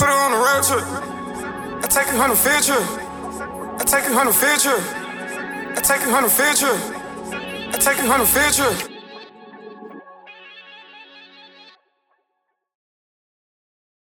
Put her on a road trip. I take her on a field trip. I take her on a field trip. I take her on a field trip. I take her on a field trip.